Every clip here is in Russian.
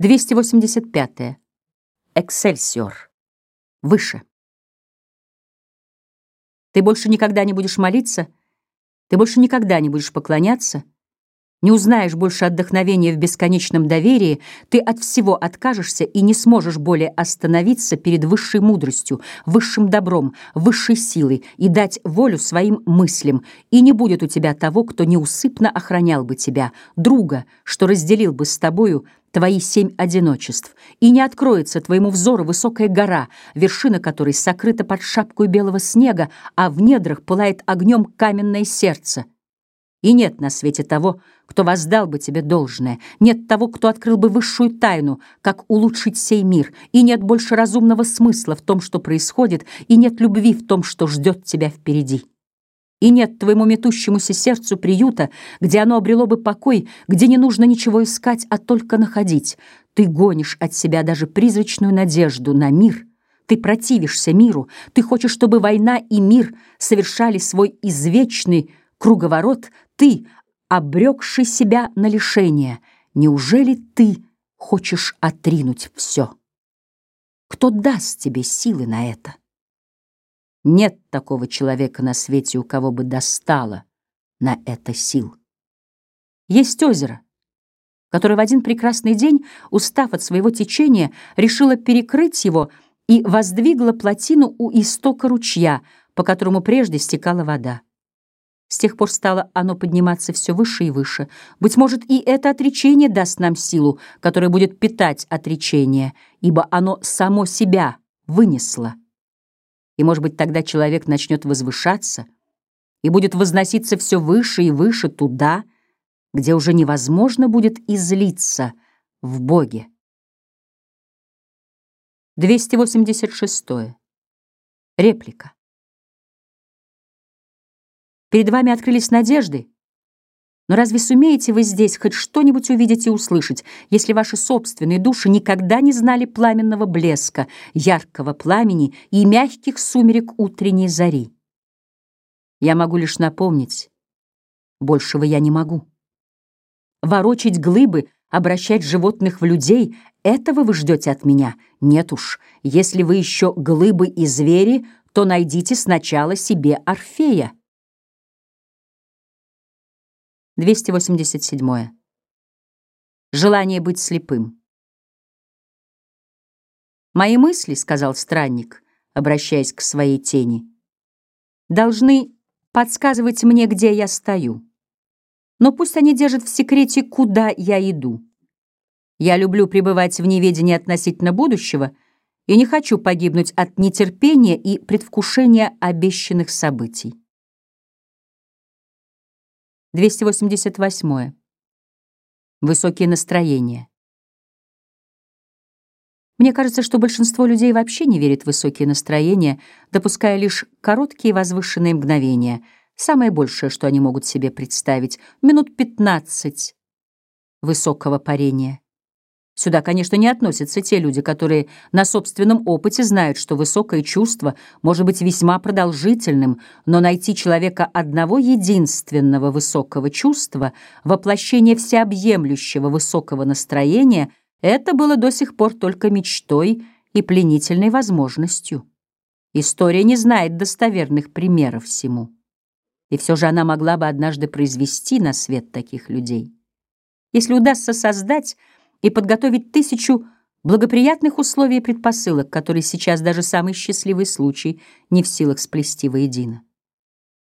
285. Эксельсиор. Выше. Ты больше никогда не будешь молиться, ты больше никогда не будешь поклоняться, не узнаешь больше отдохновения в бесконечном доверии, ты от всего откажешься и не сможешь более остановиться перед высшей мудростью, высшим добром, высшей силой и дать волю своим мыслям, и не будет у тебя того, кто неусыпно охранял бы тебя, друга, что разделил бы с тобою твои семь одиночеств, и не откроется твоему взору высокая гора, вершина которой сокрыта под шапкой белого снега, а в недрах пылает огнем каменное сердце. И нет на свете того, кто воздал бы тебе должное, нет того, кто открыл бы высшую тайну, как улучшить сей мир, и нет больше разумного смысла в том, что происходит, и нет любви в том, что ждет тебя впереди. И нет твоему метущемуся сердцу приюта, где оно обрело бы покой, где не нужно ничего искать, а только находить. Ты гонишь от себя даже призрачную надежду на мир. Ты противишься миру. Ты хочешь, чтобы война и мир совершали свой извечный круговорот. Ты, обрекший себя на лишение, неужели ты хочешь отринуть все? Кто даст тебе силы на это? Нет такого человека на свете, у кого бы достало на это сил. Есть озеро, которое в один прекрасный день, устав от своего течения, решило перекрыть его и воздвигло плотину у истока ручья, по которому прежде стекала вода. С тех пор стало оно подниматься все выше и выше. Быть может, и это отречение даст нам силу, которая будет питать отречение, ибо оно само себя вынесло. И, может быть, тогда человек начнет возвышаться и будет возноситься все выше и выше туда, где уже невозможно будет излиться в Боге. 286. Реплика. Перед вами открылись надежды, но разве сумеете вы здесь хоть что-нибудь увидеть и услышать, если ваши собственные души никогда не знали пламенного блеска, яркого пламени и мягких сумерек утренней зари? Я могу лишь напомнить, большего я не могу. Ворочить глыбы, обращать животных в людей — этого вы ждете от меня? Нет уж, если вы еще глыбы и звери, то найдите сначала себе Орфея. 287. Желание быть слепым. «Мои мысли, — сказал странник, обращаясь к своей тени, — должны подсказывать мне, где я стою. Но пусть они держат в секрете, куда я иду. Я люблю пребывать в неведении относительно будущего и не хочу погибнуть от нетерпения и предвкушения обещанных событий. 288. Высокие настроения. Мне кажется, что большинство людей вообще не верит в высокие настроения, допуская лишь короткие возвышенные мгновения, самое большее, что они могут себе представить, минут 15 высокого парения. Сюда, конечно, не относятся те люди, которые на собственном опыте знают, что высокое чувство может быть весьма продолжительным, но найти человека одного единственного высокого чувства, воплощение всеобъемлющего высокого настроения, это было до сих пор только мечтой и пленительной возможностью. История не знает достоверных примеров всему. И все же она могла бы однажды произвести на свет таких людей. Если удастся создать и подготовить тысячу благоприятных условий и предпосылок, которые сейчас даже самый счастливый случай не в силах сплести воедино.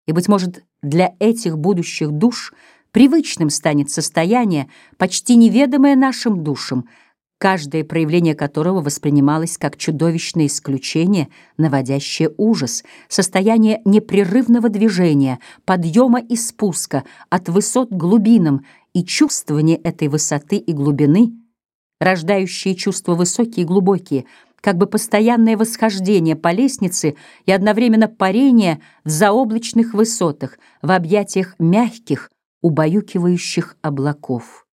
И, быть может, для этих будущих душ привычным станет состояние, почти неведомое нашим душам, каждое проявление которого воспринималось как чудовищное исключение, наводящее ужас, состояние непрерывного движения, подъема и спуска от высот к глубинам и чувствование этой высоты и глубины — рождающие чувства высокие и глубокие, как бы постоянное восхождение по лестнице и одновременно парение в заоблачных высотах, в объятиях мягких, убаюкивающих облаков.